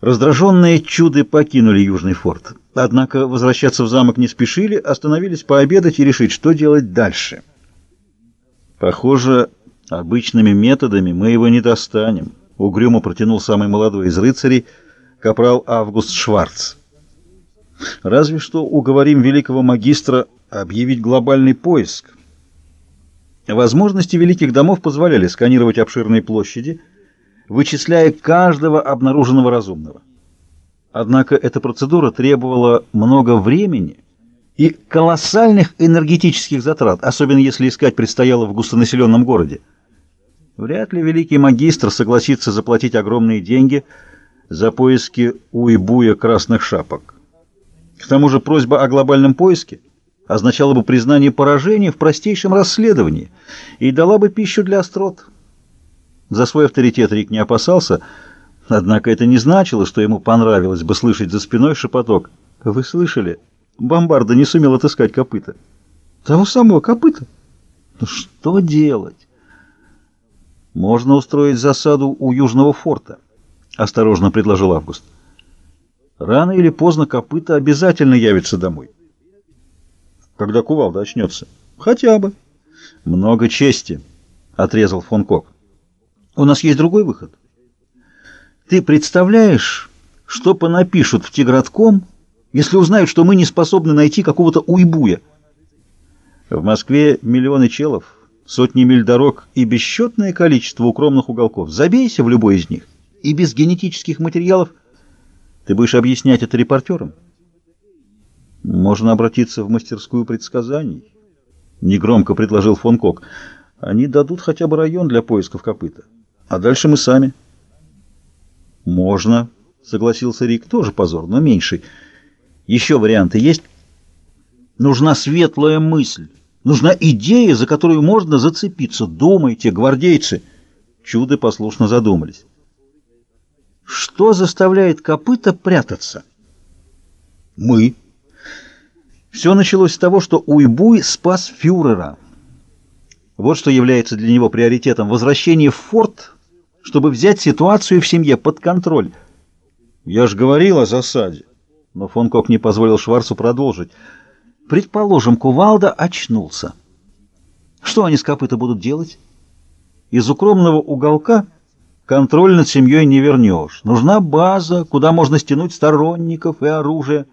Раздраженные чуды покинули Южный форт. Однако возвращаться в замок не спешили, остановились пообедать и решить, что делать дальше. Похоже, обычными методами мы его не достанем, угрюмо протянул самый молодой из рыцарей, капрал Август Шварц. Разве что уговорим великого магистра объявить глобальный поиск. Возможности великих домов позволяли сканировать обширные площади, вычисляя каждого обнаруженного разумного. Однако эта процедура требовала много времени и колоссальных энергетических затрат, особенно если искать предстояло в густонаселенном городе. Вряд ли великий магистр согласится заплатить огромные деньги за поиски уйбуя красных шапок. К тому же просьба о глобальном поиске означала бы признание поражения в простейшем расследовании и дала бы пищу для острот. За свой авторитет Рик не опасался, однако это не значило, что ему понравилось бы слышать за спиной шепоток. «Вы слышали? Бомбарда не сумел отыскать копыта». «Того самого копыта? Ну что делать?» «Можно устроить засаду у Южного форта», — осторожно предложил Август. «Рано или поздно копыта обязательно явится домой». «Когда кувалда очнется?» «Хотя бы». «Много чести», — отрезал фон Кок. У нас есть другой выход. Ты представляешь, что понапишут в Тигратком, если узнают, что мы не способны найти какого-то уйбуя? В Москве миллионы челов, сотни миль дорог и бесчетное количество укромных уголков. Забейся в любой из них. И без генетических материалов ты будешь объяснять это репортерам. Можно обратиться в мастерскую предсказаний. Негромко предложил фон Кок. Они дадут хотя бы район для поисков копыта. А дальше мы сами. Можно, согласился Рик. Тоже позор, но меньший. Еще варианты есть? Нужна светлая мысль. Нужна идея, за которую можно зацепиться. Думайте, гвардейцы. Чуды послушно задумались. Что заставляет копыта прятаться? Мы. Все началось с того, что Уйбуй спас фюрера. Вот что является для него приоритетом. Возвращение в форт чтобы взять ситуацию в семье под контроль. Я же говорил о засаде. Но фон Кок не позволил Шварцу продолжить. Предположим, Кувалда очнулся. Что они с копыта будут делать? Из укромного уголка контроль над семьей не вернешь. Нужна база, куда можно стянуть сторонников и оружие.